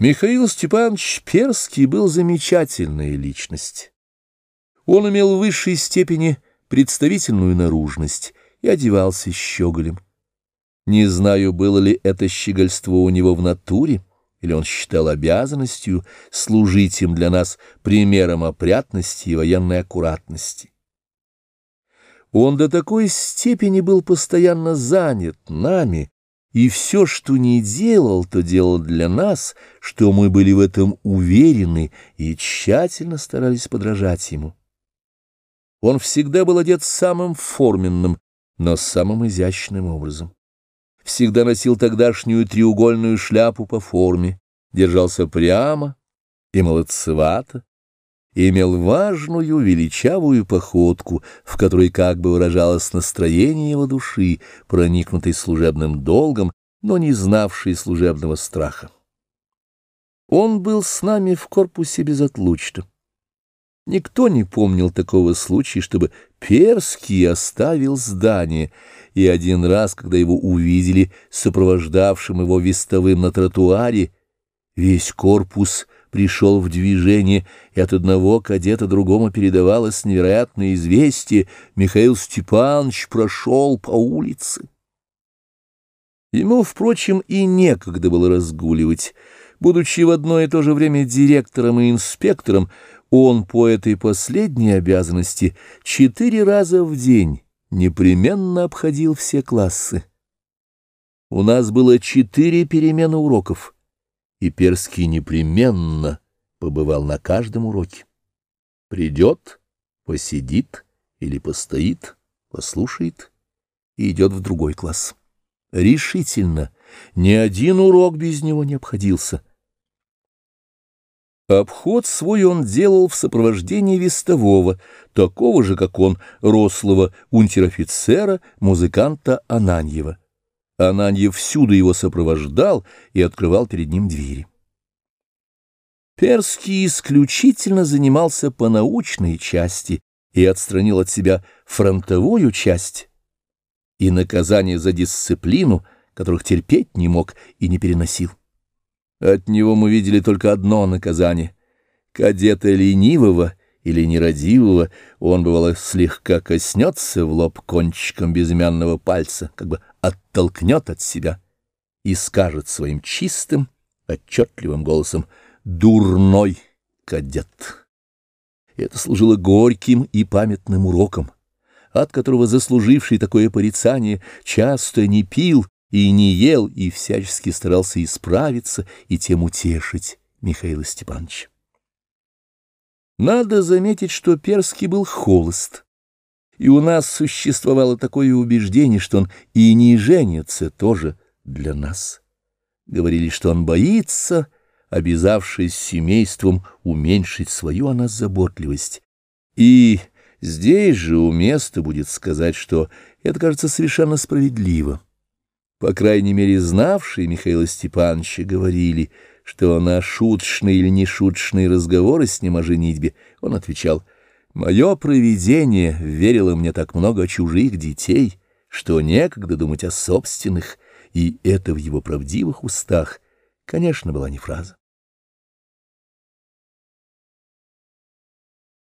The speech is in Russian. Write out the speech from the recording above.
Михаил Степанович Перский был замечательная личность. Он имел в высшей степени представительную наружность и одевался щеголем. Не знаю, было ли это щегольство у него в натуре, или он считал обязанностью служить им для нас примером опрятности и военной аккуратности. Он до такой степени был постоянно занят нами, и все, что не делал, то делал для нас, что мы были в этом уверены и тщательно старались подражать ему. Он всегда был одет самым форменным, но самым изящным образом. Всегда носил тогдашнюю треугольную шляпу по форме, держался прямо и молодцевато, имел важную величавую походку, в которой как бы выражалось настроение его души, проникнутой служебным долгом, но не знавшей служебного страха. Он был с нами в корпусе безотлучно. Никто не помнил такого случая, чтобы Перский оставил здание, и один раз, когда его увидели сопровождавшим его вестовым на тротуаре, весь корпус — пришел в движение, и от одного кадета другому передавалось невероятное известие «Михаил Степанович прошел по улице». Ему, впрочем, и некогда было разгуливать. Будучи в одно и то же время директором и инспектором, он по этой последней обязанности четыре раза в день непременно обходил все классы. У нас было четыре перемены уроков — и Перский непременно побывал на каждом уроке. Придет, посидит или постоит, послушает и идет в другой класс. Решительно, ни один урок без него не обходился. Обход свой он делал в сопровождении вестового, такого же, как он, рослого унтер-офицера, музыканта Ананьева. Ананьев всюду его сопровождал и открывал перед ним двери. Перский исключительно занимался по научной части и отстранил от себя фронтовую часть и наказание за дисциплину, которых терпеть не мог и не переносил. От него мы видели только одно наказание — кадета ленивого или нерадивого, он, бывало, слегка коснется в лоб кончиком безымянного пальца, как бы оттолкнет от себя и скажет своим чистым, отчетливым голосом «Дурной кадет». Это служило горьким и памятным уроком, от которого заслуживший такое порицание часто не пил и не ел, и всячески старался исправиться и тем утешить Михаила Степановича. Надо заметить, что Перский был холост, и у нас существовало такое убеждение, что он и не женится тоже для нас. Говорили, что он боится, обязавшись семейством, уменьшить свою о нас заботливость. И здесь же у места будет сказать, что это кажется совершенно справедливо. По крайней мере, знавшие Михаила Степановича говорили — что на шуточные или нешуточные разговоры с ним о женитьбе он отвечал «Мое провидение верило мне так много чужих детей, что некогда думать о собственных, и это в его правдивых устах, конечно, была не фраза.